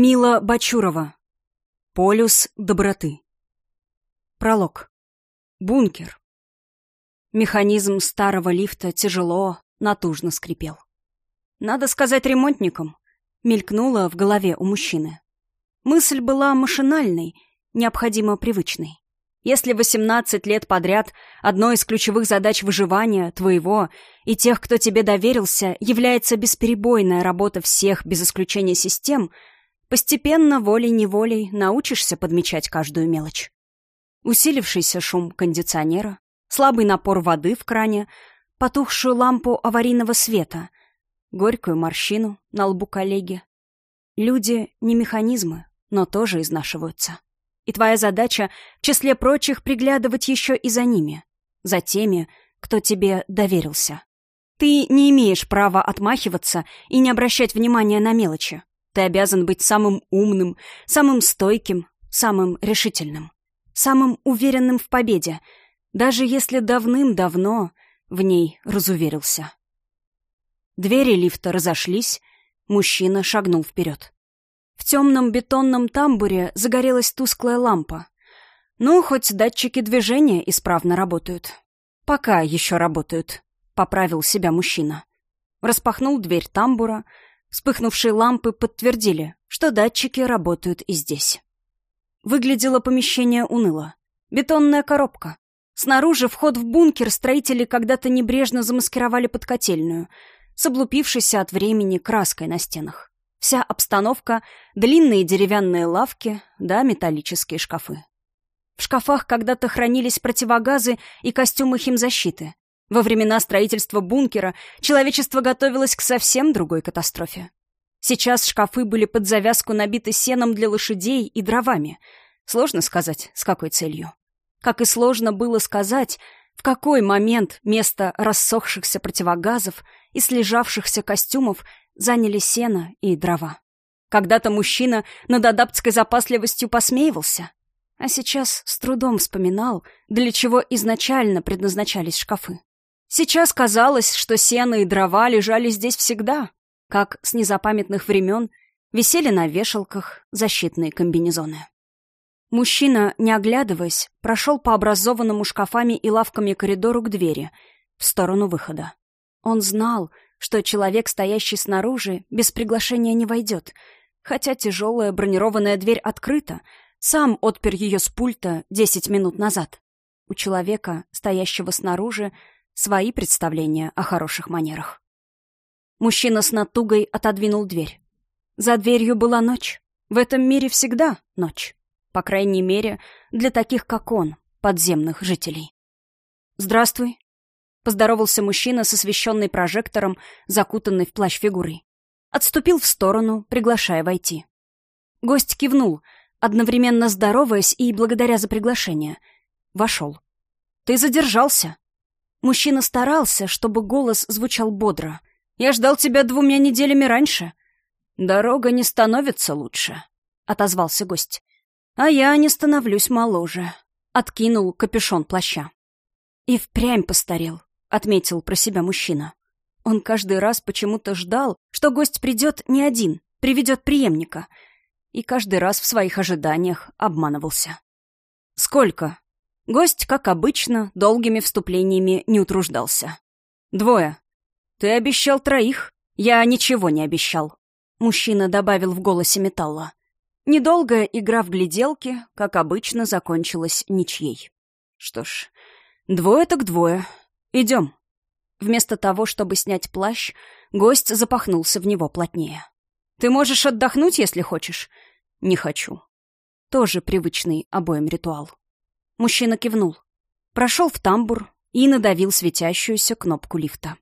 Мила Бачурова. Полюс доброты. Пролог. Бункер. Механизм старого лифта тяжело, натужно скрипел. Надо сказать ремонтникам, мелькнула в голове у мужчины. Мысль была машинальной, необходимо привычной. Если 18 лет подряд одной из ключевых задач выживания, твоего и тех, кто тебе доверился, является бесперебойная работа всех без исключения систем, постепенно, волей-неволей, научишься подмечать каждую мелочь. Усилившийся шум кондиционера, слабый напор воды в кране, потухшую лампу аварийного света, горькую морщину на лбу коллеги. Люди не механизмы, но тоже изнашиваются. И твоя задача, в числе прочих, приглядывать еще и за ними. За теми, кто тебе доверился. Ты не имеешь права отмахиваться и не обращать внимания на мелочи. Ты обязан быть самым умным, самым стойким, самым решительным, самым уверенным в победе, даже если давным-давно в ней разуверился. Двери лифта разошлись, мужчина шагнул вперед. В темном бетонном тамбуре загорелась тусклая лампа. Ну, хоть датчики движения исправно работают. Пока еще работают, поправил себя мужчина. Распахнул дверь тамбура. Вспыхнувшие лампы подтвердили, что датчики работают и здесь. Выглядело помещение уныло. Бетонная коробка. Снаружи вход в бункер строители когда-то небрежно замаскировали под котельную, с облупившейся от времени краской на стенах. Вся обстановка — длинные деревянные лавки да металлические шкафы. В шкафах когда-то хранились противогазы и костюмы химзащиты. Во времена строительства бункера человечество готовилось к совсем другой катастрофе. Сейчас шкафы были под завязку набиты сеном для лошадей и дровами. Сложно сказать, с какой целью. Как и сложно было сказать, в какой момент место рассохшихся противогазов и слежавшихся костюмов заняли сено и дрова. Когда-то мужчина над адаптской запасливостью посмеивался, а сейчас с трудом вспоминал, для чего изначально предназначались шкафы. Сейчас казалось, что сено и дрова лежали здесь всегда, как с незапамятных времен висели на вешалках защитные комбинезоны. Мужчина, не оглядываясь, прошел по образованному шкафами и лавками коридору к двери, в сторону выхода. Он знал, что человек, стоящий снаружи, без приглашения не войдет, хотя тяжелая бронированная дверь открыта, сам отпер ее с пульта десять минут назад. У человека, стоящего снаружи, свои представления о хороших манерах. Мужчина с натугой отодвинул дверь. За дверью была ночь. В этом мире всегда ночь. По крайней мере, для таких, как он, подземных жителей. «Здравствуй», Поздоровался мужчина с освещенной прожектором, закутанный в плащ фигурой. Отступил в сторону, приглашая войти. Гость кивнул, одновременно здороваясь и благодаря за приглашение. Вошел. «Ты задержался?» Мужчина старался, чтобы голос звучал бодро. «Я ждал тебя двумя неделями раньше». «Дорога не становится лучше», — отозвался гость. «А я не становлюсь моложе», — откинул капюшон плаща. И впрямь постарел. — отметил про себя мужчина. Он каждый раз почему-то ждал, что гость придет не один, приведет преемника. И каждый раз в своих ожиданиях обманывался. «Сколько?» Гость, как обычно, долгими вступлениями не утруждался. «Двое. Ты обещал троих. Я ничего не обещал». Мужчина добавил в голосе металла. Недолгая игра в гляделки, как обычно, закончилась ничьей. Что ж, двое так двое. «Идем». Вместо того, чтобы снять плащ, гость запахнулся в него плотнее. «Ты можешь отдохнуть, если хочешь?» «Не хочу». Тоже привычный обоим ритуал. Мужчина кивнул. Прошел в тамбур и надавил светящуюся кнопку лифта.